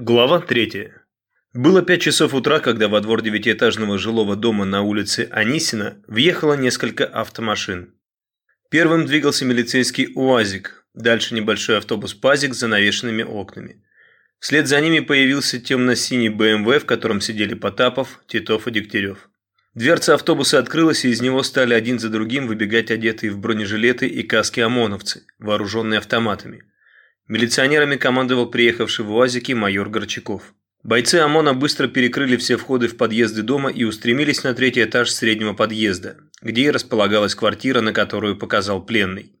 Глава 3. Было пять часов утра, когда во двор девятиэтажного жилого дома на улице Анисина въехало несколько автомашин. Первым двигался милицейский УАЗик, дальше небольшой автобус «Пазик» с занавешенными окнами. Вслед за ними появился темно-синий БМВ, в котором сидели Потапов, Титов и Дегтярев. Дверца автобуса открылась, и из него стали один за другим выбегать одетые в бронежилеты и каски ОМОНовцы, вооруженные автоматами. Милиционерами командовал приехавший в УАЗике майор Горчаков. Бойцы ОМОНа быстро перекрыли все входы в подъезды дома и устремились на третий этаж среднего подъезда, где и располагалась квартира, на которую показал пленный.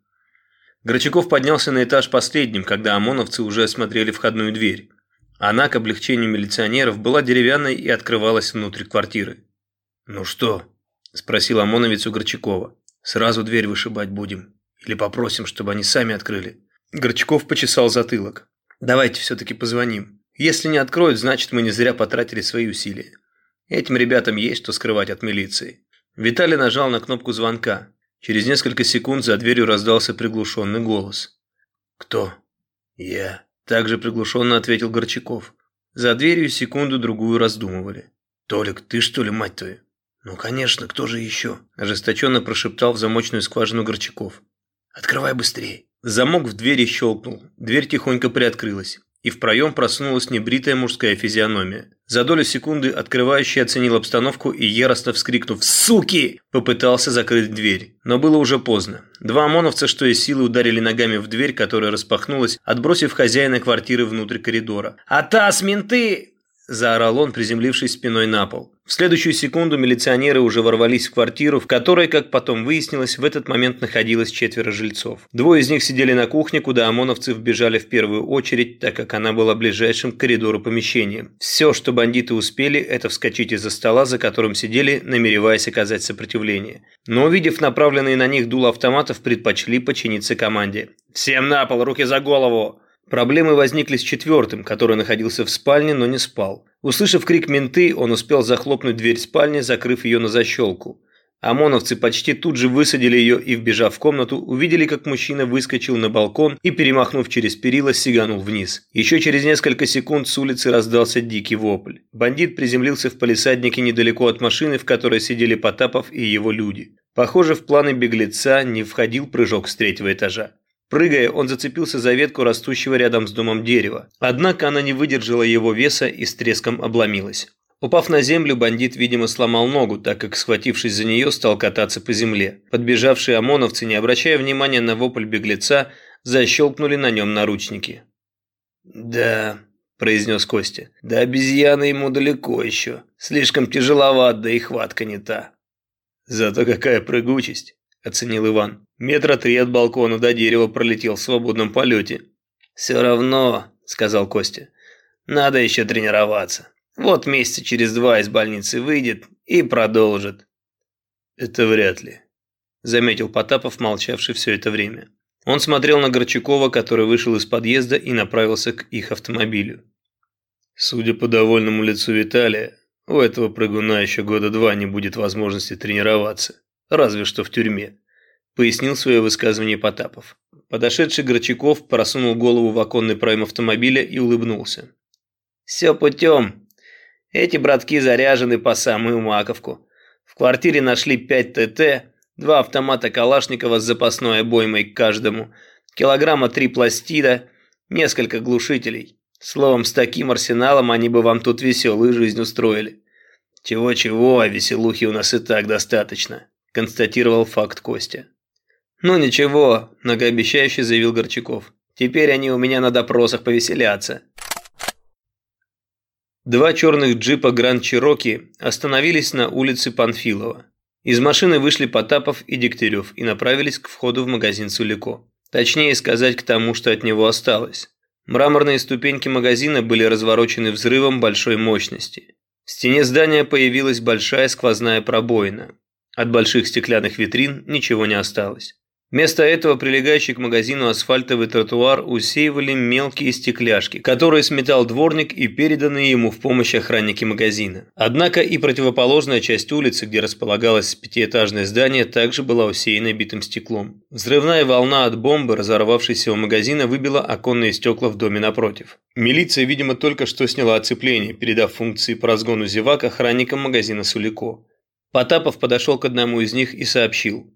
Грачаков поднялся на этаж последним, когда ОМОНовцы уже осмотрели входную дверь. Она, к облегчению милиционеров, была деревянной и открывалась внутрь квартиры. «Ну что?» – спросил ОМОНовец у Горчакова. «Сразу дверь вышибать будем? Или попросим, чтобы они сами открыли?» Горчаков почесал затылок. «Давайте все-таки позвоним. Если не откроют, значит мы не зря потратили свои усилия. Этим ребятам есть что скрывать от милиции. Виталий нажал на кнопку звонка. Через несколько секунд за дверью раздался приглушенный голос. «Кто?» «Я», – также приглушенно ответил Горчаков. За дверью секунду-другую раздумывали. «Толик, ты что ли, мать твою?» «Ну, конечно, кто же еще?» – ожесточенно прошептал в замочную скважину Горчаков. «Открывай быстрее». Замок в двери щелкнул, дверь тихонько приоткрылась и в проем просунулась небритая мужская физиономия. За долю секунды открывающий оценил обстановку и, яростно вскрикнув «Суки!», попытался закрыть дверь. Но было уже поздно. Два ОМОНовца, что из силы, ударили ногами в дверь, которая распахнулась, отбросив хозяина квартиры внутрь коридора. «Атас, менты!» – заорал он, приземлившись спиной на пол. В следующую секунду милиционеры уже ворвались в квартиру, в которой, как потом выяснилось, в этот момент находилось четверо жильцов. Двое из них сидели на кухне, куда ОМОНовцы вбежали в первую очередь, так как она была ближайшим к коридору помещением. Все, что бандиты успели, это вскочить из-за стола, за которым сидели, намереваясь оказать сопротивление. Но увидев направленные на них дуло автоматов, предпочли подчиниться команде. «Всем на пол, руки за голову!» Проблемы возникли с четвертым, который находился в спальне, но не спал. Услышав крик менты, он успел захлопнуть дверь спальни, закрыв ее на защелку. ОМОНовцы почти тут же высадили ее и, вбежав в комнату, увидели, как мужчина выскочил на балкон и, перемахнув через перила, сиганул вниз. Еще через несколько секунд с улицы раздался дикий вопль. Бандит приземлился в палисаднике недалеко от машины, в которой сидели Потапов и его люди. Похоже, в планы беглеца не входил прыжок с третьего этажа. Прыгая, он зацепился за ветку растущего рядом с домом дерева. Однако она не выдержала его веса и с треском обломилась. Упав на землю, бандит, видимо, сломал ногу, так как, схватившись за нее, стал кататься по земле. Подбежавшие ОМОНовцы, не обращая внимания на вопль беглеца, защелкнули на нем наручники. «Да», – произнес Костя, – «да обезьяна ему далеко еще. Слишком тяжеловат, да и хватка не та». «Зато какая прыгучесть», – оценил Иван. Метра три от балкона до дерева пролетел в свободном полете. «Все равно», – сказал Костя, – «надо еще тренироваться. Вот месяца через два из больницы выйдет и продолжит». «Это вряд ли», – заметил Потапов, молчавший все это время. Он смотрел на Горчакова, который вышел из подъезда и направился к их автомобилю. Судя по довольному лицу Виталия, у этого прыгуна еще года два не будет возможности тренироваться, разве что в тюрьме пояснил свое высказывание Потапов. Подошедший Горчаков просунул голову в оконный проем автомобиля и улыбнулся. «Все путем. Эти братки заряжены по самую маковку. В квартире нашли 5 ТТ, два автомата Калашникова с запасной обоймой к каждому, килограмма три пластида, несколько глушителей. Словом, с таким арсеналом они бы вам тут веселую жизнь устроили. Чего-чего, а веселухи у нас и так достаточно», констатировал факт Костя. «Ну ничего», – многообещающе заявил Горчаков. «Теперь они у меня на допросах повеселятся». Два черных джипа Гранд Чироки остановились на улице Панфилова. Из машины вышли Потапов и Дегтярев и направились к входу в магазин Сулико. Точнее сказать, к тому, что от него осталось. Мраморные ступеньки магазина были разворочены взрывом большой мощности. В стене здания появилась большая сквозная пробоина. От больших стеклянных витрин ничего не осталось. Вместо этого прилегающий к магазину асфальтовый тротуар усеивали мелкие стекляшки, которые сметал дворник и переданные ему в помощь охранники магазина. Однако и противоположная часть улицы, где располагалось пятиэтажное здание, также была усеяна битым стеклом. Взрывная волна от бомбы, разорвавшейся у магазина, выбила оконные стекла в доме напротив. Милиция, видимо, только что сняла оцепление, передав функции по разгону зевак охранникам магазина Сулико. Потапов подошел к одному из них и сообщил.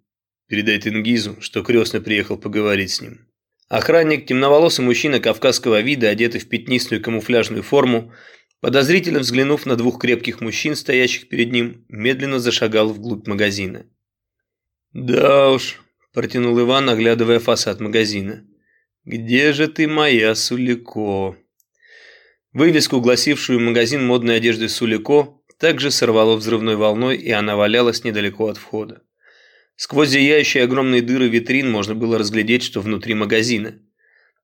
Передай Тенгизу, что крестный приехал поговорить с ним. Охранник, темноволосый мужчина кавказского вида, одетый в пятнистую камуфляжную форму, подозрительно взглянув на двух крепких мужчин, стоящих перед ним, медленно зашагал вглубь магазина. «Да уж», – протянул Иван, оглядывая фасад магазина. «Где же ты, моя Сулико?» Вывеску, гласившую магазин модной одежды Сулико, также сорвало взрывной волной, и она валялась недалеко от входа. Сквозь зияющие огромные дыры витрин можно было разглядеть, что внутри магазина.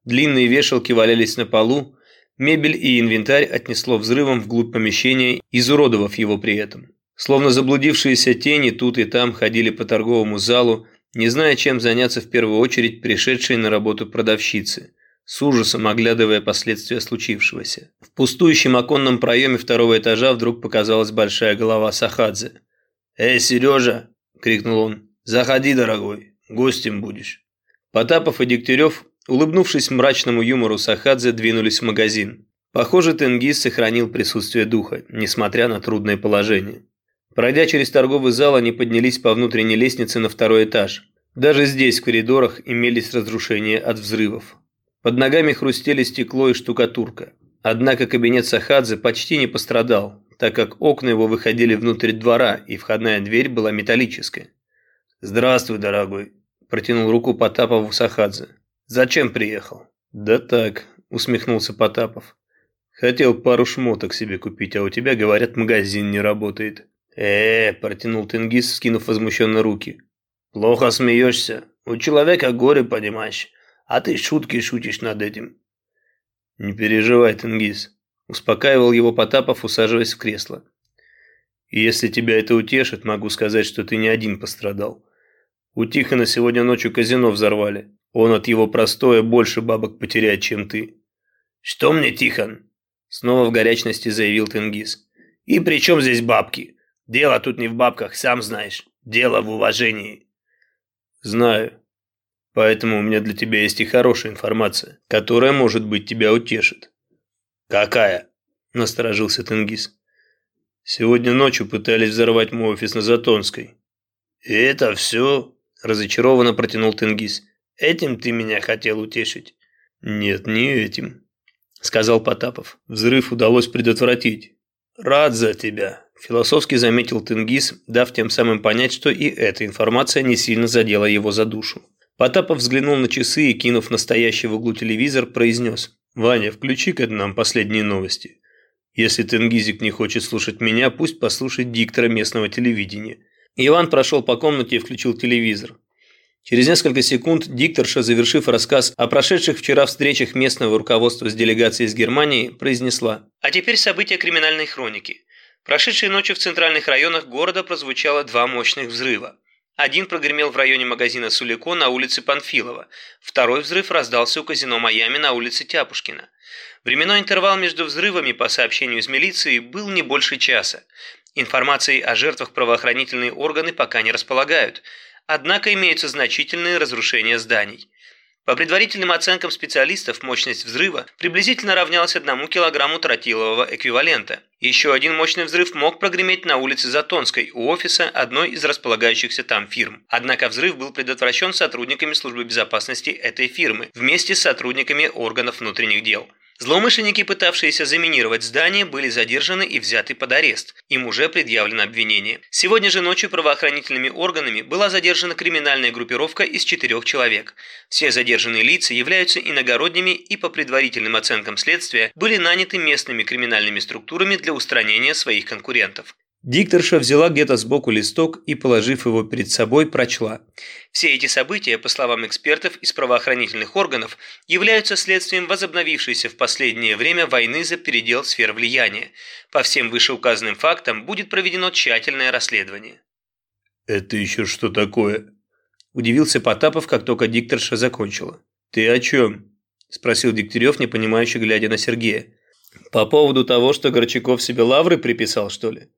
Длинные вешалки валялись на полу, мебель и инвентарь отнесло взрывом вглубь помещения, изуродовав его при этом. Словно заблудившиеся тени тут и там ходили по торговому залу, не зная, чем заняться в первую очередь пришедшие на работу продавщицы, с ужасом оглядывая последствия случившегося. В пустующем оконном проеме второго этажа вдруг показалась большая голова Сахадзе. «Эй, Сережа!» – крикнул он. «Заходи, дорогой, гостем будешь». Потапов и Дегтярев, улыбнувшись мрачному юмору Сахадзе, двинулись в магазин. Похоже, Тенгиз сохранил присутствие духа, несмотря на трудное положение. Пройдя через торговый зал, они поднялись по внутренней лестнице на второй этаж. Даже здесь, в коридорах, имелись разрушения от взрывов. Под ногами хрустели стекло и штукатурка. Однако кабинет Сахадзе почти не пострадал, так как окна его выходили внутрь двора, и входная дверь была металлическая. «Здравствуй, дорогой», – протянул руку Потапову Сахадзе. «Зачем приехал?» «Да так», – усмехнулся Потапов. «Хотел пару шмоток себе купить, а у тебя, говорят, магазин не работает». «Э, -э – протянул Тенгиз, скинув возмущенно руки. «Плохо смеешься. У человека горе, понимаешь, а ты шутки шутишь над этим». «Не переживай, Тенгиз», – успокаивал его Потапов, усаживаясь в кресло. «И если тебя это утешит, могу сказать, что ты не один пострадал. У Тихона сегодня ночью казино взорвали. Он от его простоя больше бабок потеряет, чем ты». «Что мне, Тихон?» Снова в горячности заявил Тенгиз. «И при чем здесь бабки? Дело тут не в бабках, сам знаешь. Дело в уважении». «Знаю. Поэтому у меня для тебя есть и хорошая информация, которая, может быть, тебя утешит». «Какая?» – насторожился Тенгиз. «Сегодня ночью пытались взорвать мой офис на Затонской». «И это все?» – разочарованно протянул Тенгиз. «Этим ты меня хотел утешить?» «Нет, не этим», – сказал Потапов. «Взрыв удалось предотвратить». «Рад за тебя», – философски заметил Тенгиз, дав тем самым понять, что и эта информация не сильно задела его за душу. Потапов взглянул на часы и, кинув настоящий в углу телевизор, произнес. «Ваня, включи-ка нам последние новости. Если Тенгизик не хочет слушать меня, пусть послушает диктора местного телевидения. Иван прошел по комнате и включил телевизор. Через несколько секунд дикторша, завершив рассказ о прошедших вчера встречах местного руководства с делегацией из Германии, произнесла «А теперь события криминальной хроники. Прошедшей ночью в центральных районах города прозвучало два мощных взрыва. Один прогремел в районе магазина Сулико на улице Панфилова, второй взрыв раздался у казино «Майами» на улице Тяпушкина. Временной интервал между взрывами, по сообщению из милиции, был не больше часа. Информацией о жертвах правоохранительные органы пока не располагают, однако имеются значительные разрушения зданий. По предварительным оценкам специалистов, мощность взрыва приблизительно равнялась одному килограмму тротилового эквивалента. Еще один мощный взрыв мог прогреметь на улице Затонской у офиса одной из располагающихся там фирм. Однако взрыв был предотвращен сотрудниками службы безопасности этой фирмы вместе с сотрудниками органов внутренних дел. Злоумышленники, пытавшиеся заминировать здание, были задержаны и взяты под арест. Им уже предъявлено обвинение. Сегодня же ночью правоохранительными органами была задержана криминальная группировка из четырех человек. Все задержанные лица являются иногородними и по предварительным оценкам следствия были наняты местными криминальными структурами для устранения своих конкурентов. Дикторша взяла где-то сбоку листок и, положив его перед собой, прочла. Все эти события, по словам экспертов из правоохранительных органов, являются следствием возобновившейся в последнее время войны за передел сфер влияния. По всем вышеуказанным фактам будет проведено тщательное расследование. «Это еще что такое?» – Удивился Потапов, как только дикторша закончила. «Ты о чем?» – спросил Дегтярев, непонимающе глядя на Сергея. «По поводу того, что Горчаков себе лавры приписал, что ли?»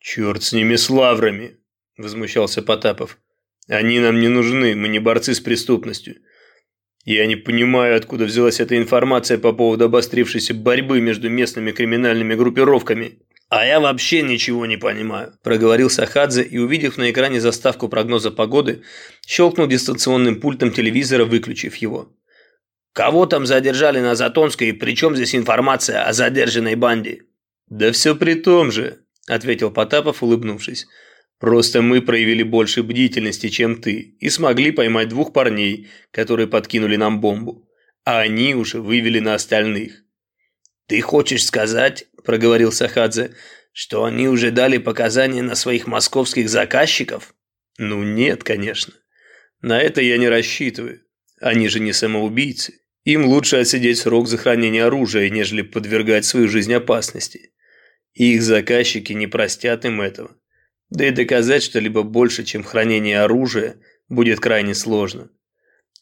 «Черт с ними, с лаврами!» – возмущался Потапов. «Они нам не нужны, мы не борцы с преступностью. Я не понимаю, откуда взялась эта информация по поводу обострившейся борьбы между местными криминальными группировками. «А я вообще ничего не понимаю», – проговорил Сахадзе и, увидев на экране заставку прогноза погоды, щелкнул дистанционным пультом телевизора, выключив его. «Кого там задержали на Затонской и при чем здесь информация о задержанной банде?» «Да все при том же», – ответил Потапов, улыбнувшись. «Просто мы проявили больше бдительности, чем ты, и смогли поймать двух парней, которые подкинули нам бомбу. А они уже вывели на остальных». «Ты хочешь сказать, – проговорил Сахадзе, – что они уже дали показания на своих московских заказчиков? Ну нет, конечно. На это я не рассчитываю. Они же не самоубийцы. Им лучше отсидеть срок за хранение оружия, нежели подвергать свою жизнь опасности. И их заказчики не простят им этого. Да и доказать что-либо больше, чем хранение оружия, будет крайне сложно.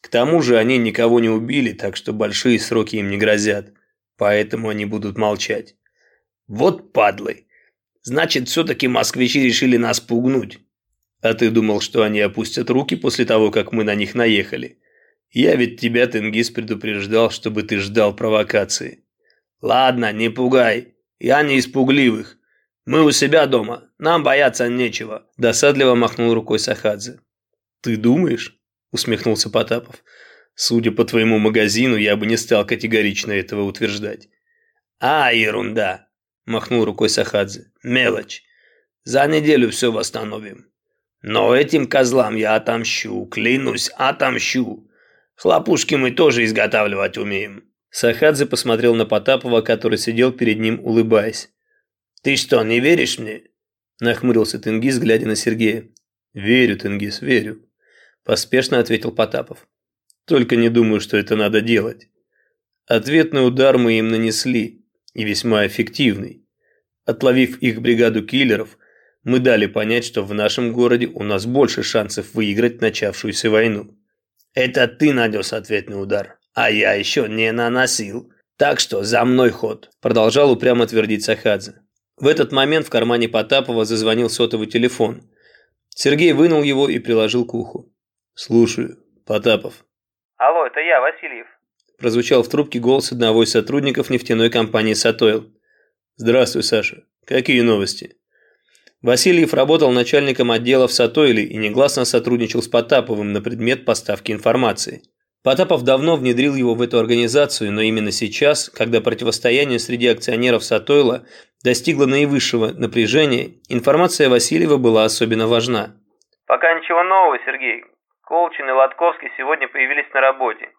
К тому же они никого не убили, так что большие сроки им не грозят. Поэтому они будут молчать. Вот падлы. Значит, все-таки москвичи решили нас пугнуть. А ты думал, что они опустят руки после того, как мы на них наехали? Я ведь тебя, Тенгиз, предупреждал, чтобы ты ждал провокации. Ладно, не пугай. Я не из пугливых. Мы у себя дома. Нам бояться нечего. Досадливо махнул рукой Сахадзе. Ты думаешь? Усмехнулся Потапов. Судя по твоему магазину, я бы не стал категорично этого утверждать. А, ерунда махнул рукой Сахадзе. Мелочь. За неделю все восстановим. Но этим козлам я отомщу, клянусь, отомщу. Хлопушки мы тоже изготавливать умеем. Сахадзе посмотрел на Потапова, который сидел перед ним, улыбаясь. «Ты что, не веришь мне?» Нахмурился Тенгиз, глядя на Сергея. «Верю, Тенгиз, верю», – поспешно ответил Потапов. «Только не думаю, что это надо делать. Ответный удар мы им нанесли, и весьма эффективный. Отловив их бригаду киллеров, мы дали понять, что в нашем городе у нас больше шансов выиграть начавшуюся войну. Это ты нанес ответный удар, а я еще не наносил. Так что за мной ход, продолжал упрямо твердить Сахадзе. В этот момент в кармане Потапова зазвонил сотовый телефон. Сергей вынул его и приложил к уху. «Слушаю, Потапов». «Алло, это я, Васильев прозвучал в трубке голос одного из сотрудников нефтяной компании «Сатойл». «Здравствуй, Саша. Какие новости?» Васильев работал начальником отдела в «Сатойле» и негласно сотрудничал с Потаповым на предмет поставки информации. Потапов давно внедрил его в эту организацию, но именно сейчас, когда противостояние среди акционеров «Сатойла» достигло наивысшего напряжения, информация Васильева была особенно важна. «Пока ничего нового, Сергей. Колчин и Лотковский сегодня появились на работе.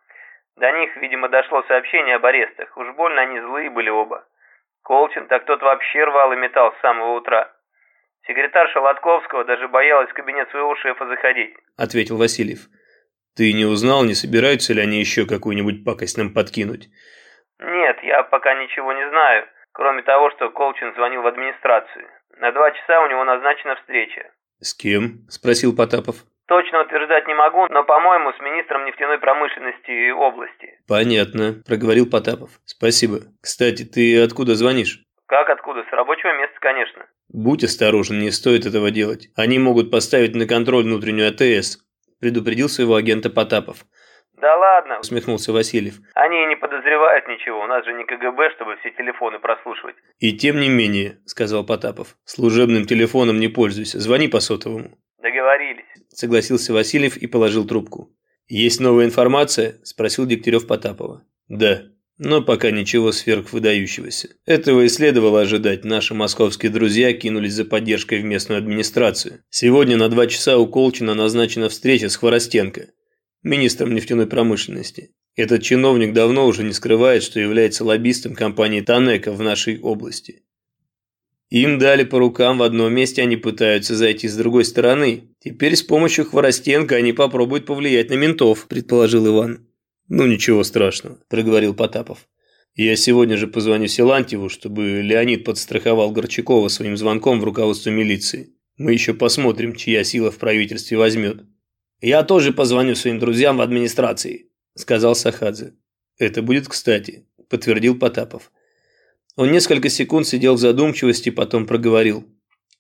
До них, видимо, дошло сообщение об арестах. Уж больно они злые были оба. Колчин, так тот вообще рвал и металл с самого утра. Секретарша Лотковского даже боялась в кабинет своего шефа заходить. Ответил Васильев. Ты не узнал, не собираются ли они еще какую-нибудь пакость нам подкинуть? Нет, я пока ничего не знаю. Кроме того, что Колчин звонил в администрацию. На два часа у него назначена встреча. С кем? Спросил Потапов. Точно утверждать не могу, но, по-моему, с министром нефтяной промышленности области. Понятно, проговорил Потапов. Спасибо. Кстати, ты откуда звонишь? Как откуда? С рабочего места, конечно. Будь осторожен, не стоит этого делать. Они могут поставить на контроль внутреннюю АТС, предупредил своего агента Потапов. «Да ладно», – усмехнулся Васильев. «Они и не подозревают ничего, у нас же не КГБ, чтобы все телефоны прослушивать». «И тем не менее», – сказал Потапов, – «служебным телефоном не пользуйся, звони по сотовому». «Договорились», – согласился Васильев и положил трубку. «Есть новая информация?» – спросил Дегтярев Потапова. «Да, но пока ничего сверхвыдающегося. Этого и следовало ожидать. Наши московские друзья кинулись за поддержкой в местную администрацию. Сегодня на два часа у Колчина назначена встреча с Хворостенко, министром нефтяной промышленности. Этот чиновник давно уже не скрывает, что является лоббистом компании Танека в нашей области. Им дали по рукам в одном месте, они пытаются зайти с другой стороны. Теперь с помощью Хворостенко они попробуют повлиять на ментов, предположил Иван. Ну ничего страшного, проговорил Потапов. Я сегодня же позвоню Силантьеву, чтобы Леонид подстраховал Горчакова своим звонком в руководство милиции. Мы еще посмотрим, чья сила в правительстве возьмет. «Я тоже позвоню своим друзьям в администрации», – сказал Сахадзе. «Это будет кстати», – подтвердил Потапов. Он несколько секунд сидел в задумчивости, потом проговорил.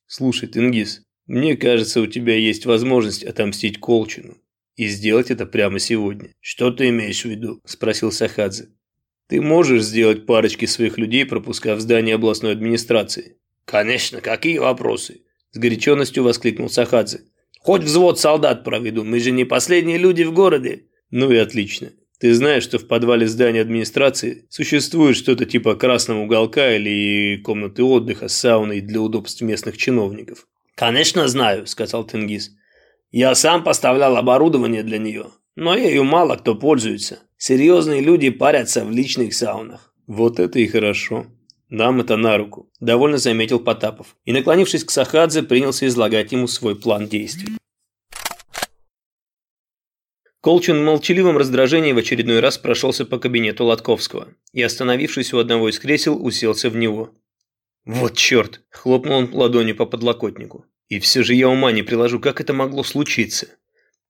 «Слушай, Тенгиз, мне кажется, у тебя есть возможность отомстить Колчину. И сделать это прямо сегодня». «Что ты имеешь в виду?» – спросил Сахадзе. «Ты можешь сделать парочки своих людей, пропуска в здание областной администрации?» «Конечно, какие вопросы?» – с горяченностью воскликнул Сахадзе. «Хоть взвод солдат проведу, мы же не последние люди в городе». «Ну и отлично. Ты знаешь, что в подвале здания администрации существует что-то типа красного уголка или комнаты отдыха с сауной для удобств местных чиновников?» «Конечно знаю», – сказал Тенгиз. «Я сам поставлял оборудование для нее, но ею мало кто пользуется. Серьезные люди парятся в личных саунах». «Вот это и хорошо. Нам это на руку», – довольно заметил Потапов. И, наклонившись к Сахадзе, принялся излагать ему свой план действий. Колчин в молчаливом раздражении в очередной раз прошелся по кабинету Лотковского и, остановившись у одного из кресел, уселся в него. «Вот черт!» – хлопнул он ладонью по подлокотнику. «И все же я ума не приложу, как это могло случиться?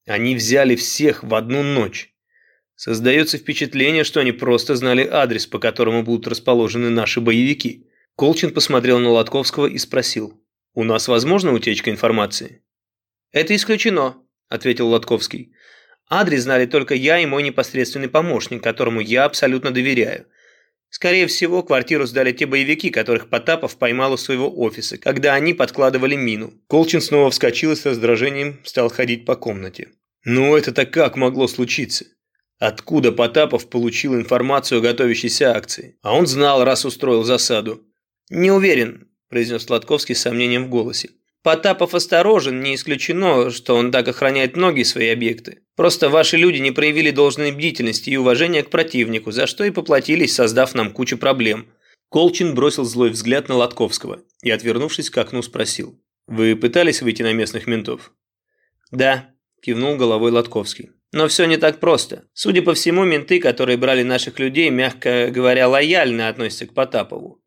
Они взяли всех в одну ночь. Создается впечатление, что они просто знали адрес, по которому будут расположены наши боевики». Колчин посмотрел на Лотковского и спросил. «У нас возможна утечка информации?» «Это исключено», – ответил Лотковский. Адрес знали только я и мой непосредственный помощник, которому я абсолютно доверяю. Скорее всего, квартиру сдали те боевики, которых Потапов поймал у своего офиса, когда они подкладывали мину. Колчин снова вскочил и с раздражением стал ходить по комнате. Ну это-то как могло случиться? Откуда Потапов получил информацию о готовящейся акции? А он знал, раз устроил засаду. «Не уверен», – произнес Сладковский с сомнением в голосе. Потапов осторожен, не исключено, что он так охраняет многие свои объекты. Просто ваши люди не проявили должной бдительности и уважения к противнику, за что и поплатились, создав нам кучу проблем». Колчин бросил злой взгляд на Лотковского и, отвернувшись к окну, спросил. «Вы пытались выйти на местных ментов?» «Да», – кивнул головой Лотковский. «Но все не так просто. Судя по всему, менты, которые брали наших людей, мягко говоря, лояльно относятся к Потапову.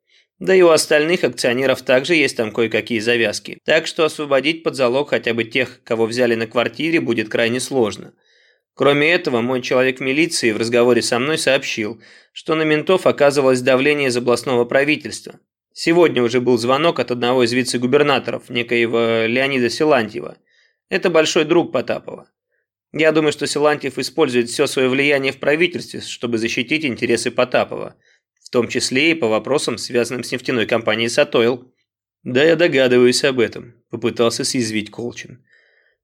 Да и у остальных акционеров также есть там кое-какие завязки. Так что освободить под залог хотя бы тех, кого взяли на квартире, будет крайне сложно. Кроме этого, мой человек милиции в разговоре со мной сообщил, что на ментов оказывалось давление из областного правительства. Сегодня уже был звонок от одного из вице-губернаторов, некоего Леонида Силантьева. Это большой друг Потапова. Я думаю, что Силантьев использует все свое влияние в правительстве, чтобы защитить интересы Потапова – том числе и по вопросам, связанным с нефтяной компанией «Сатойл». «Да я догадываюсь об этом», – попытался съязвить Колчин.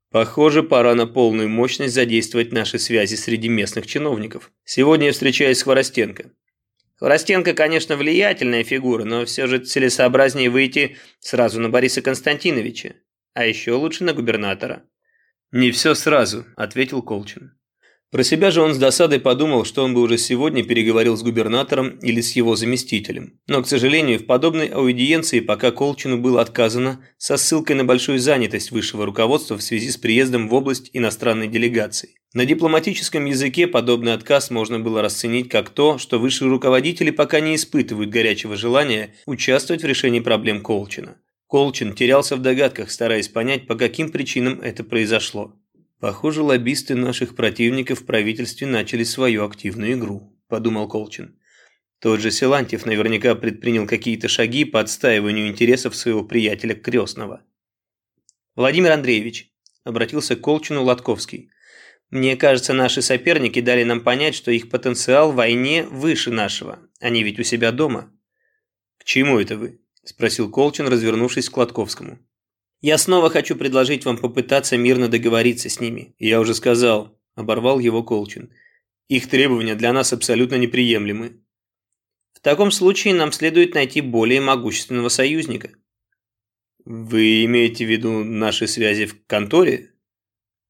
«Похоже, пора на полную мощность задействовать наши связи среди местных чиновников. Сегодня я встречаюсь с Хворостенко». Хворостенко, конечно, влиятельная фигура, но все же целесообразнее выйти сразу на Бориса Константиновича. А еще лучше на губернатора. «Не все сразу», – ответил Колчин. Про себя же он с досадой подумал, что он бы уже сегодня переговорил с губернатором или с его заместителем. Но, к сожалению, в подобной аудиенции пока Колчину было отказано со ссылкой на большую занятость высшего руководства в связи с приездом в область иностранной делегации. На дипломатическом языке подобный отказ можно было расценить как то, что высшие руководители пока не испытывают горячего желания участвовать в решении проблем Колчина. Колчин терялся в догадках, стараясь понять, по каким причинам это произошло. «Похоже, лоббисты наших противников в правительстве начали свою активную игру», – подумал Колчин. Тот же Силантьев наверняка предпринял какие-то шаги по отстаиванию интересов своего приятеля Крестного. «Владимир Андреевич», – обратился к Колчину Латковский, – «мне кажется, наши соперники дали нам понять, что их потенциал в войне выше нашего. Они ведь у себя дома». «К чему это вы?» – спросил Колчин, развернувшись к Латковскому. Я снова хочу предложить вам попытаться мирно договориться с ними. Я уже сказал, оборвал его Колчин. Их требования для нас абсолютно неприемлемы. В таком случае нам следует найти более могущественного союзника. Вы имеете в виду наши связи в конторе?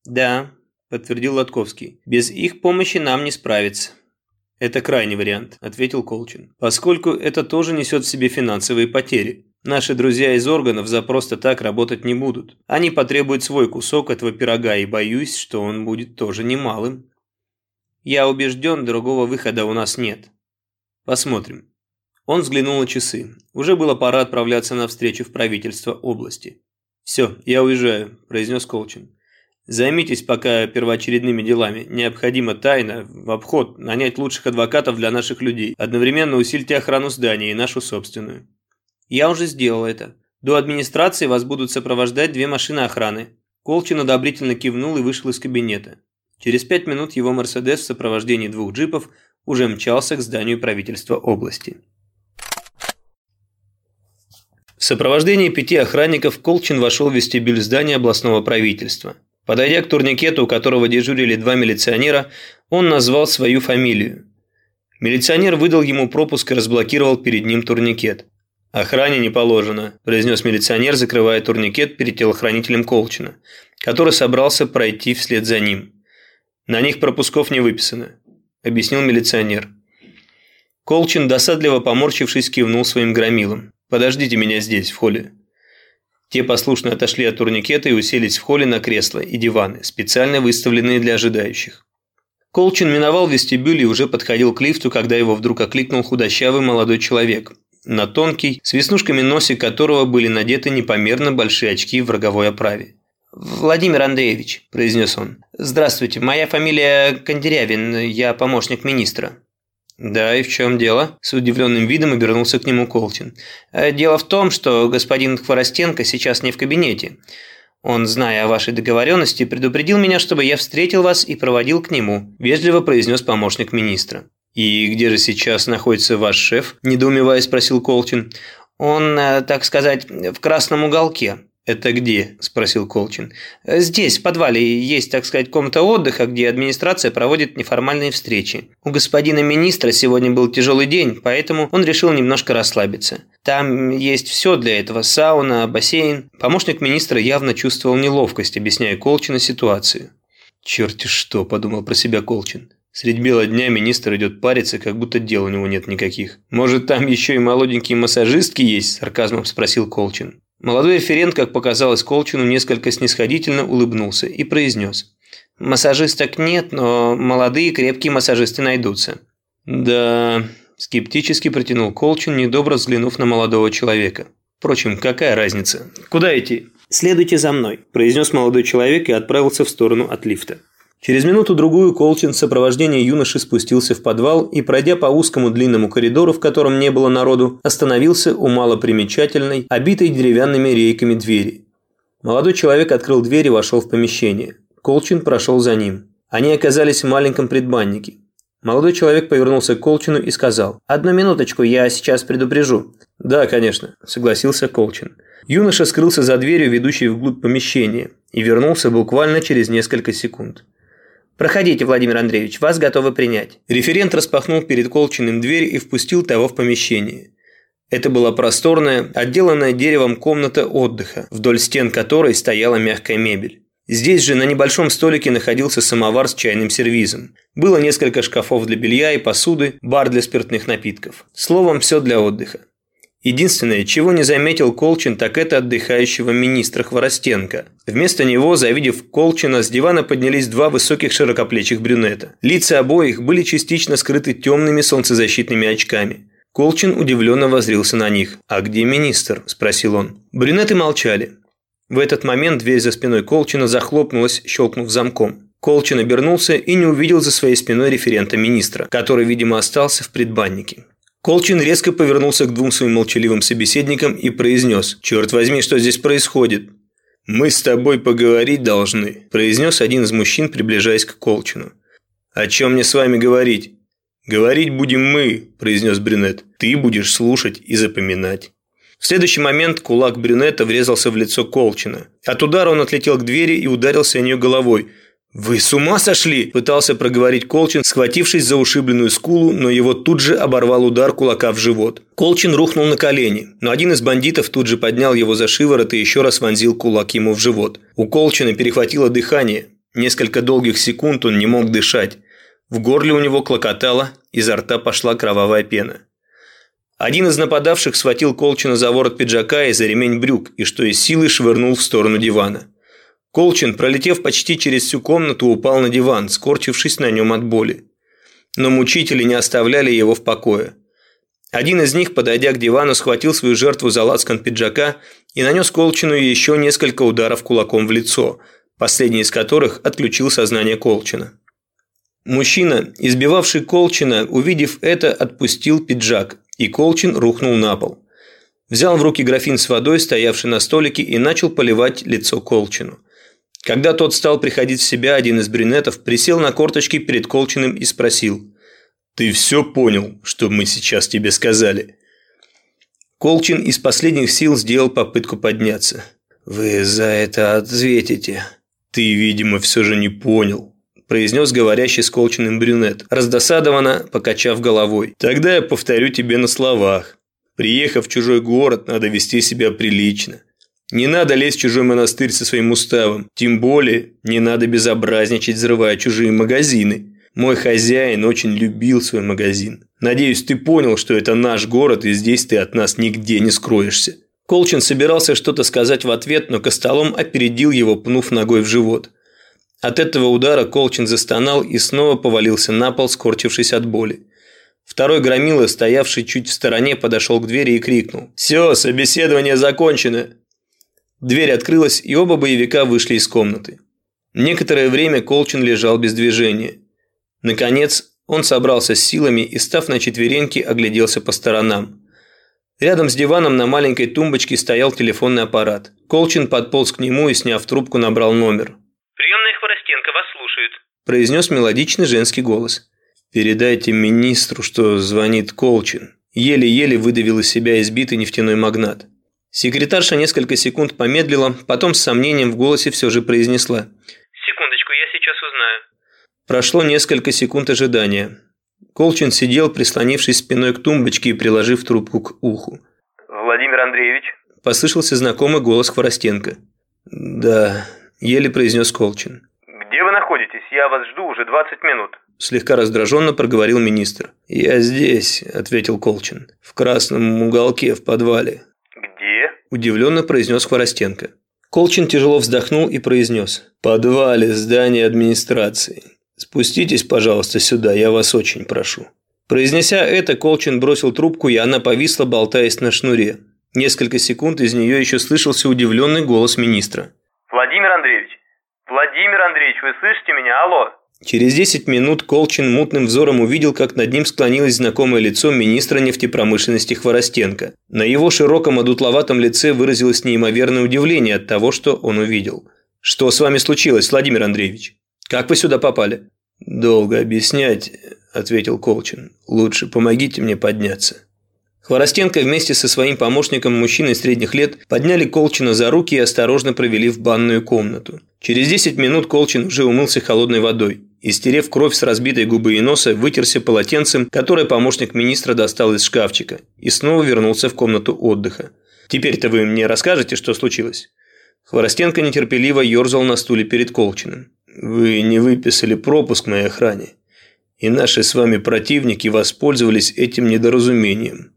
Да, подтвердил Лотковский. Без их помощи нам не справиться. Это крайний вариант, ответил Колчин, поскольку это тоже несет в себе финансовые потери. Наши друзья из органов за просто так работать не будут. Они потребуют свой кусок этого пирога, и боюсь, что он будет тоже немалым. Я убежден, другого выхода у нас нет. Посмотрим. Он взглянул на часы. Уже было пора отправляться на встречу в правительство области. «Все, я уезжаю», – произнес Колчин. Займитесь пока первоочередными делами. Необходимо тайно, в обход, нанять лучших адвокатов для наших людей. Одновременно усильте охрану здания и нашу собственную. Я уже сделал это. До администрации вас будут сопровождать две машины охраны. Колчин одобрительно кивнул и вышел из кабинета. Через пять минут его «Мерседес» в сопровождении двух джипов уже мчался к зданию правительства области. В сопровождении пяти охранников Колчин вошел в вестибюль здания областного правительства. Подойдя к турникету, у которого дежурили два милиционера, он назвал свою фамилию. Милиционер выдал ему пропуск и разблокировал перед ним турникет. «Охране не положено», – произнес милиционер, закрывая турникет перед телохранителем Колчина, который собрался пройти вслед за ним. «На них пропусков не выписано», – объяснил милиционер. Колчин, досадливо поморщившись, кивнул своим громилам. «Подождите меня здесь, в холле». Те послушно отошли от турникета и уселись в холле на кресла и диваны, специально выставленные для ожидающих. Колчин миновал вестибюль и уже подходил к лифту, когда его вдруг окликнул худощавый молодой человек, на тонкий, с веснушками носик которого были надеты непомерно большие очки в роговой оправе. «Владимир Андреевич», – произнес он. «Здравствуйте, моя фамилия Кондерявин, я помощник министра». «Да, и в чем дело?» – с удивленным видом обернулся к нему Колтин. «Э, «Дело в том, что господин Хворостенко сейчас не в кабинете. Он, зная о вашей договоренности, предупредил меня, чтобы я встретил вас и проводил к нему», – вежливо произнес помощник министра. «И где же сейчас находится ваш шеф?» – недоумевая спросил Колтин. «Он, э, так сказать, в красном уголке», «Это где?» – спросил Колчин. «Здесь, в подвале, есть, так сказать, комната отдыха, где администрация проводит неформальные встречи. У господина министра сегодня был тяжелый день, поэтому он решил немножко расслабиться. Там есть все для этого – сауна, бассейн». Помощник министра явно чувствовал неловкость, объясняя Колчину ситуацию. «Черти что!» – подумал про себя Колчин. Средь бела дня министр идет париться, как будто дел у него нет никаких. «Может, там еще и молоденькие массажистки есть?» – сарказмом спросил Колчин. Молодой референт, как показалось Колчину, несколько снисходительно улыбнулся и произнес. «Массажисток нет, но молодые крепкие массажисты найдутся». «Да...» – скептически протянул Колчин, недобро взглянув на молодого человека. «Впрочем, какая разница? Куда идти?» «Следуйте за мной», – произнес молодой человек и отправился в сторону от лифта. Через минуту-другую Колчин в сопровождении юноши спустился в подвал и, пройдя по узкому длинному коридору, в котором не было народу, остановился у малопримечательной, обитой деревянными рейками двери. Молодой человек открыл дверь и вошел в помещение. Колчин прошел за ним. Они оказались в маленьком предбаннике. Молодой человек повернулся к Колчину и сказал «Одну минуточку, я сейчас предупрежу». «Да, конечно», – согласился Колчин. Юноша скрылся за дверью, ведущей вглубь помещения, и вернулся буквально через несколько секунд. «Проходите, Владимир Андреевич, вас готовы принять». Референт распахнул перед Колчиным дверь и впустил того в помещение. Это была просторная, отделанная деревом комната отдыха, вдоль стен которой стояла мягкая мебель. Здесь же на небольшом столике находился самовар с чайным сервизом. Было несколько шкафов для белья и посуды, бар для спиртных напитков. Словом, все для отдыха. Единственное, чего не заметил Колчин, так это отдыхающего министра Хворостенко. Вместо него, завидев Колчина, с дивана поднялись два высоких широкоплечих брюнета. Лица обоих были частично скрыты темными солнцезащитными очками. Колчин удивленно возрился на них. «А где министр?» – спросил он. Брюнеты молчали. В этот момент дверь за спиной Колчина захлопнулась, щелкнув замком. Колчин обернулся и не увидел за своей спиной референта министра, который, видимо, остался в предбаннике. Колчин резко повернулся к двум своим молчаливым собеседникам и произнес «Черт возьми, что здесь происходит?» «Мы с тобой поговорить должны», – произнес один из мужчин, приближаясь к Колчину. «О чем мне с вами говорить?» «Говорить будем мы», – произнес брюнет. «Ты будешь слушать и запоминать». В следующий момент кулак брюнета врезался в лицо Колчина. От удара он отлетел к двери и ударился о нее головой – «Вы с ума сошли?» – пытался проговорить Колчин, схватившись за ушибленную скулу, но его тут же оборвал удар кулака в живот. Колчин рухнул на колени, но один из бандитов тут же поднял его за шиворот и еще раз вонзил кулак ему в живот. У Колчина перехватило дыхание. Несколько долгих секунд он не мог дышать. В горле у него клокотало, изо рта пошла кровавая пена. Один из нападавших схватил Колчина за ворот пиджака и за ремень брюк, и что из силы швырнул в сторону дивана. Колчин, пролетев почти через всю комнату, упал на диван, скорчившись на нем от боли. Но мучители не оставляли его в покое. Один из них, подойдя к дивану, схватил свою жертву за лацкан пиджака и нанес Колчину еще несколько ударов кулаком в лицо, последний из которых отключил сознание Колчина. Мужчина, избивавший Колчина, увидев это, отпустил пиджак, и Колчин рухнул на пол. Взял в руки графин с водой, стоявший на столике, и начал поливать лицо Колчину. Когда тот стал приходить в себя, один из брюнетов присел на корточки перед Колчиным и спросил. «Ты все понял, что мы сейчас тебе сказали?» Колчин из последних сил сделал попытку подняться. «Вы за это ответите». «Ты, видимо, все же не понял», – произнес говорящий с Колчиным брюнет, раздосадованно покачав головой. «Тогда я повторю тебе на словах. Приехав в чужой город, надо вести себя прилично. Не надо лезть в чужой монастырь со своим уставом. Тем более, не надо безобразничать, взрывая чужие магазины. Мой хозяин очень любил свой магазин. Надеюсь, ты понял, что это наш город, и здесь ты от нас нигде не скроешься». Колчин собирался что-то сказать в ответ, но Костолом опередил его, пнув ногой в живот. От этого удара Колчин застонал и снова повалился на пол, скорчившись от боли. Второй громила, стоявший чуть в стороне, подошел к двери и крикнул. «Все, собеседование закончено!» Дверь открылась, и оба боевика вышли из комнаты. Некоторое время Колчин лежал без движения. Наконец, он собрался с силами и, став на четвереньки, огляделся по сторонам. Рядом с диваном на маленькой тумбочке стоял телефонный аппарат. Колчин подполз к нему и, сняв трубку, набрал номер. «Приемная Хворостенко вас слушает», – произнес мелодичный женский голос. «Передайте министру, что звонит Колчин». Еле-еле выдавил из себя избитый нефтяной магнат. Секретарша несколько секунд помедлила, потом с сомнением в голосе все же произнесла. «Секундочку, я сейчас узнаю». Прошло несколько секунд ожидания. Колчин сидел, прислонившись спиной к тумбочке и приложив трубку к уху. «Владимир Андреевич?» – послышался знакомый голос Хворостенко. «Да», – еле произнес Колчин. «Где вы находитесь? Я вас жду уже 20 минут». Слегка раздраженно проговорил министр. «Я здесь», – ответил Колчин. «В красном уголке в подвале». Удивленно произнес Хворостенко. Колчин тяжело вздохнул и произнес. «В подвале здания администрации». «Спуститесь, пожалуйста, сюда, я вас очень прошу». Произнеся это, Колчин бросил трубку, и она повисла, болтаясь на шнуре. Несколько секунд из нее еще слышался удивленный голос министра. «Владимир Андреевич! Владимир Андреевич, вы слышите меня? Алло!» Через 10 минут Колчин мутным взором увидел, как над ним склонилось знакомое лицо министра нефтепромышленности Хворостенко. На его широком одутловатом лице выразилось неимоверное удивление от того, что он увидел. «Что с вами случилось, Владимир Андреевич?» Как вы сюда попали?» «Долго объяснять», – ответил Колчин. «Лучше помогите мне подняться». Хворостенко вместе со своим помощником, мужчиной средних лет, подняли Колчина за руки и осторожно провели в банную комнату. Через 10 минут Колчин уже умылся холодной водой. И, стерев кровь с разбитой губы и носа, вытерся полотенцем, которое помощник министра достал из шкафчика, и снова вернулся в комнату отдыха. «Теперь-то вы мне расскажете, что случилось?» Хворостенко нетерпеливо ерзал на стуле перед Колчиным. Вы не выписали пропуск моей охране, и наши с вами противники воспользовались этим недоразумением.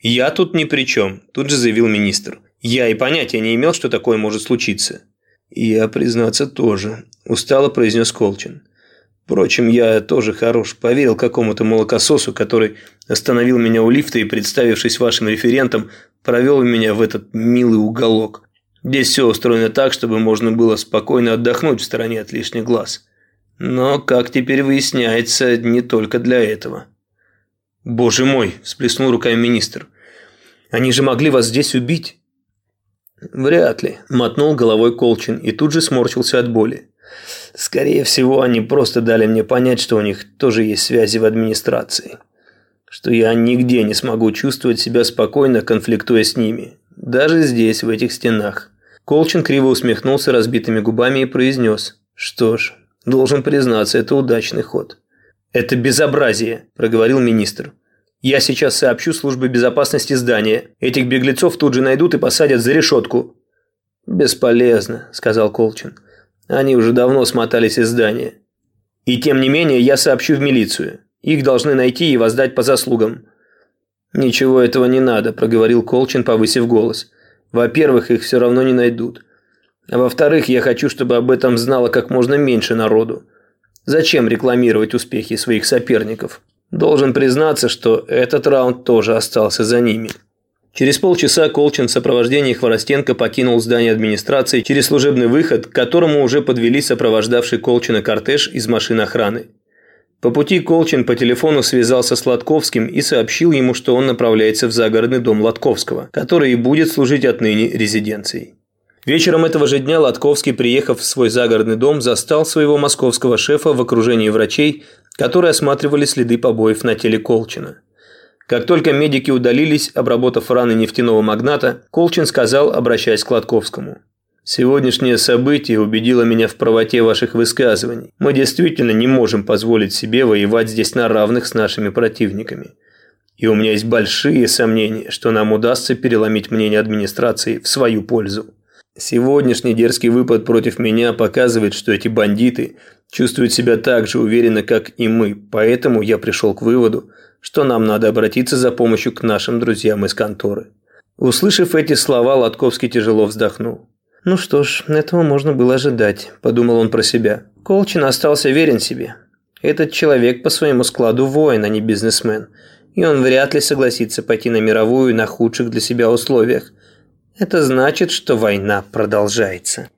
Я тут ни при чем, тут же заявил министр. Я и понятия не имел, что такое может случиться. Я, признаться, тоже, устало произнес Колчин. Впрочем, я тоже хорош. Поверил какому-то молокососу, который остановил меня у лифта и, представившись вашим референтом, провел меня в этот милый уголок. Здесь все устроено так, чтобы можно было спокойно отдохнуть в стороне от лишних глаз. Но, как теперь выясняется, не только для этого. «Боже мой!» – всплеснул руками министр. «Они же могли вас здесь убить!» «Вряд ли», – мотнул головой Колчин и тут же сморщился от боли. «Скорее всего, они просто дали мне понять, что у них тоже есть связи в администрации. Что я нигде не смогу чувствовать себя спокойно, конфликтуя с ними. Даже здесь, в этих стенах. Колчин криво усмехнулся разбитыми губами и произнес. Что ж, должен признаться, это удачный ход. «Это безобразие», – проговорил министр. «Я сейчас сообщу службе безопасности здания. Этих беглецов тут же найдут и посадят за решетку». «Бесполезно», – сказал Колчин. «Они уже давно смотались из здания. И тем не менее я сообщу в милицию. Их должны найти и воздать по заслугам. «Ничего этого не надо», – проговорил Колчин, повысив голос. «Во-первых, их все равно не найдут. А во-вторых, я хочу, чтобы об этом знало как можно меньше народу. Зачем рекламировать успехи своих соперников? Должен признаться, что этот раунд тоже остался за ними». Через полчаса Колчин в сопровождении Хворостенко покинул здание администрации через служебный выход, к которому уже подвели сопровождавший Колчина кортеж из машин охраны. По пути Колчин по телефону связался с Латковским и сообщил ему, что он направляется в загородный дом Латковского, который и будет служить отныне резиденцией. Вечером этого же дня Латковский, приехав в свой загородный дом, застал своего московского шефа в окружении врачей, которые осматривали следы побоев на теле Колчина. Как только медики удалились, обработав раны нефтяного магната, Колчин сказал, обращаясь к Кладковскому. «Сегодняшнее событие убедило меня в правоте ваших высказываний. Мы действительно не можем позволить себе воевать здесь на равных с нашими противниками. И у меня есть большие сомнения, что нам удастся переломить мнение администрации в свою пользу. Сегодняшний дерзкий выпад против меня показывает, что эти бандиты чувствуют себя так же уверенно, как и мы, поэтому я пришел к выводу, что нам надо обратиться за помощью к нашим друзьям из конторы. Услышав эти слова, Лотковский тяжело вздохнул. «Ну что ж, этого можно было ожидать», – подумал он про себя. Колчин остался верен себе. Этот человек по своему складу воин, а не бизнесмен. И он вряд ли согласится пойти на мировую на худших для себя условиях. Это значит, что война продолжается.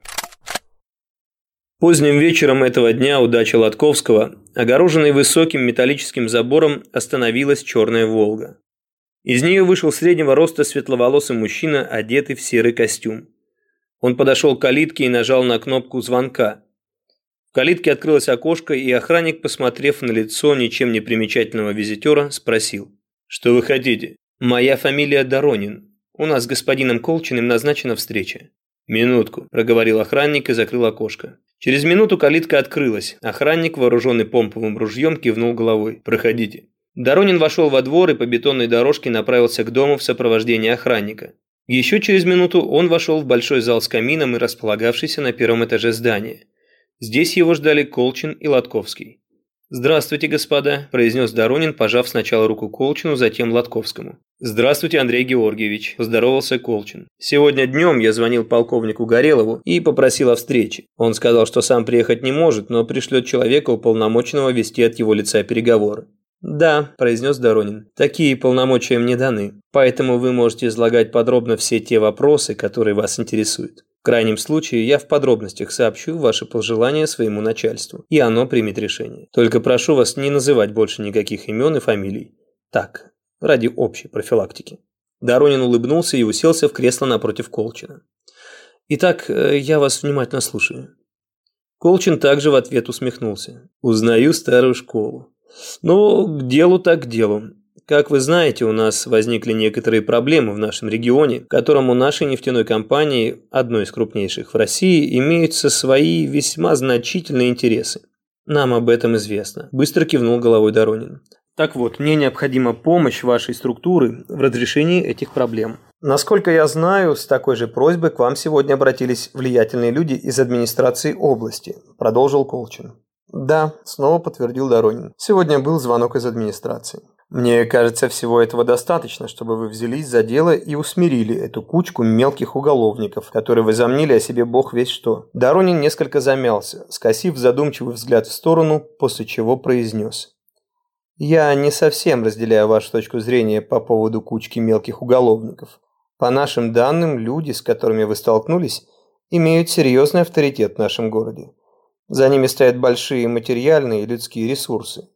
Поздним вечером этого дня у дачи Лотковского, огороженной высоким металлическим забором, остановилась черная «Волга». Из нее вышел среднего роста светловолосый мужчина, одетый в серый костюм. Он подошел к калитке и нажал на кнопку звонка. В калитке открылось окошко, и охранник, посмотрев на лицо ничем не примечательного визитера, спросил. «Что вы хотите?» «Моя фамилия Доронин. У нас с господином Колчиным назначена встреча». «Минутку», – проговорил охранник и закрыл окошко. Через минуту калитка открылась. Охранник, вооруженный помповым ружьем, кивнул головой. «Проходите». Доронин вошел во двор и по бетонной дорожке направился к дому в сопровождении охранника. Еще через минуту он вошел в большой зал с камином и располагавшийся на первом этаже здания. Здесь его ждали Колчин и Лотковский. «Здравствуйте, господа», – произнес Доронин, пожав сначала руку Колчину, затем Лотковскому. «Здравствуйте, Андрей Георгиевич», – поздоровался Колчин. «Сегодня днем я звонил полковнику Горелову и попросил о встрече. Он сказал, что сам приехать не может, но пришлет человека, уполномоченного вести от его лица переговоры». «Да», – произнес Доронин, – «такие полномочия мне даны, поэтому вы можете излагать подробно все те вопросы, которые вас интересуют. В крайнем случае, я в подробностях сообщу ваши пожелания своему начальству, и оно примет решение. Только прошу вас не называть больше никаких имен и фамилий. Так, ради общей профилактики». Доронин улыбнулся и уселся в кресло напротив Колчина. «Итак, э, я вас внимательно слушаю». Колчин также в ответ усмехнулся. «Узнаю старую школу. Ну, к делу так к делу. Как вы знаете, у нас возникли некоторые проблемы в нашем регионе, которому нашей нефтяной компании, одной из крупнейших в России, имеются свои весьма значительные интересы. Нам об этом известно. Быстро кивнул головой Доронин. Так вот, мне необходима помощь вашей структуры в разрешении этих проблем. Насколько я знаю, с такой же просьбой к вам сегодня обратились влиятельные люди из администрации области, продолжил Колчин. Да, снова подтвердил Доронин. Сегодня был звонок из администрации. Мне кажется, всего этого достаточно, чтобы вы взялись за дело и усмирили эту кучку мелких уголовников, которые возомнили о себе бог весь что. Доронин несколько замялся, скосив задумчивый взгляд в сторону, после чего произнес. Я не совсем разделяю вашу точку зрения по поводу кучки мелких уголовников. По нашим данным, люди, с которыми вы столкнулись, имеют серьезный авторитет в нашем городе. За ними стоят большие материальные и людские ресурсы.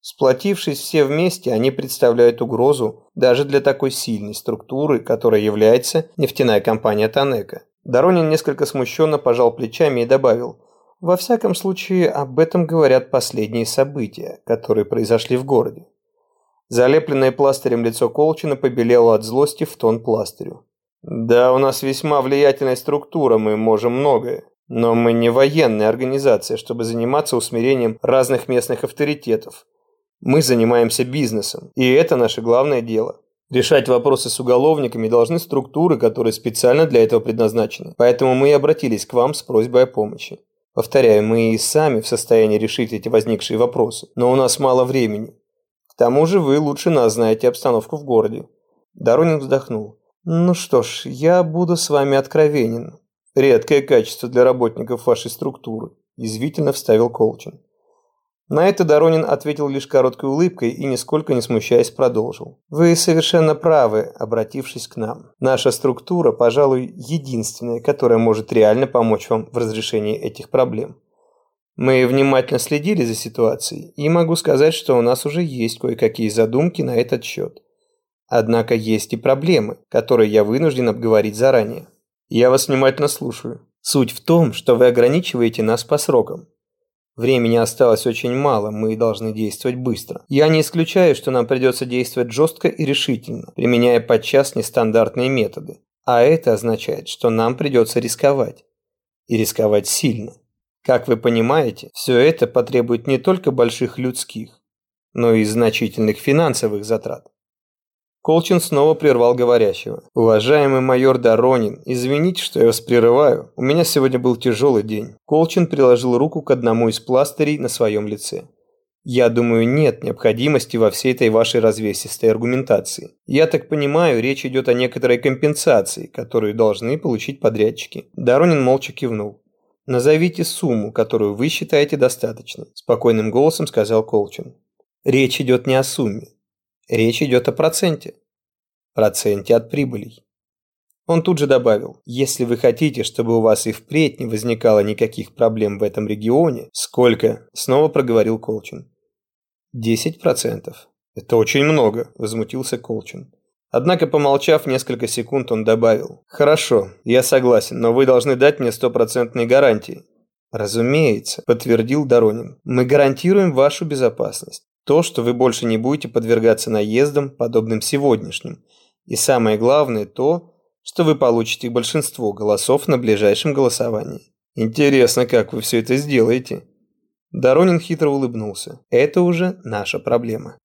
Сплотившись все вместе, они представляют угрозу даже для такой сильной структуры, которой является нефтяная компания Танека. Доронин несколько смущенно пожал плечами и добавил, «Во всяком случае, об этом говорят последние события, которые произошли в городе». Залепленное пластырем лицо Колчина побелело от злости в тон пластырю. «Да, у нас весьма влиятельная структура, мы можем многое. Но мы не военная организация, чтобы заниматься усмирением разных местных авторитетов. Мы занимаемся бизнесом, и это наше главное дело. Решать вопросы с уголовниками должны структуры, которые специально для этого предназначены. Поэтому мы и обратились к вам с просьбой о помощи. Повторяю, мы и сами в состоянии решить эти возникшие вопросы, но у нас мало времени. К тому же вы лучше нас знаете обстановку в городе. Доронин вздохнул. Ну что ж, я буду с вами откровенен. Редкое качество для работников вашей структуры, язвительно вставил Колчин. На это Доронин ответил лишь короткой улыбкой и, нисколько не смущаясь, продолжил. «Вы совершенно правы, обратившись к нам. Наша структура, пожалуй, единственная, которая может реально помочь вам в разрешении этих проблем. Мы внимательно следили за ситуацией, и могу сказать, что у нас уже есть кое-какие задумки на этот счет. Однако есть и проблемы, которые я вынужден обговорить заранее. Я вас внимательно слушаю. Суть в том, что вы ограничиваете нас по срокам. Времени осталось очень мало, мы должны действовать быстро. Я не исключаю, что нам придется действовать жестко и решительно, применяя подчас нестандартные методы. А это означает, что нам придется рисковать. И рисковать сильно. Как вы понимаете, все это потребует не только больших людских, но и значительных финансовых затрат. Колчин снова прервал говорящего. «Уважаемый майор Доронин, извините, что я вас прерываю. У меня сегодня был тяжелый день». Колчин приложил руку к одному из пластырей на своем лице. «Я думаю, нет необходимости во всей этой вашей развесистой аргументации. Я так понимаю, речь идет о некоторой компенсации, которую должны получить подрядчики». Доронин молча кивнул. «Назовите сумму, которую вы считаете достаточной», – спокойным голосом сказал Колчин. «Речь идет не о сумме. Речь идет о проценте. Проценте от прибылей. Он тут же добавил, если вы хотите, чтобы у вас и впредь не возникало никаких проблем в этом регионе, сколько? Снова проговорил Колчин. Десять процентов. Это очень много, возмутился Колчин. Однако, помолчав несколько секунд, он добавил. «Хорошо, я согласен, но вы должны дать мне стопроцентные гарантии». «Разумеется», – подтвердил Доронин. «Мы гарантируем вашу безопасность. То, что вы больше не будете подвергаться наездам, подобным сегодняшним. И самое главное то, что вы получите большинство голосов на ближайшем голосовании. Интересно, как вы все это сделаете. Доронин хитро улыбнулся. Это уже наша проблема.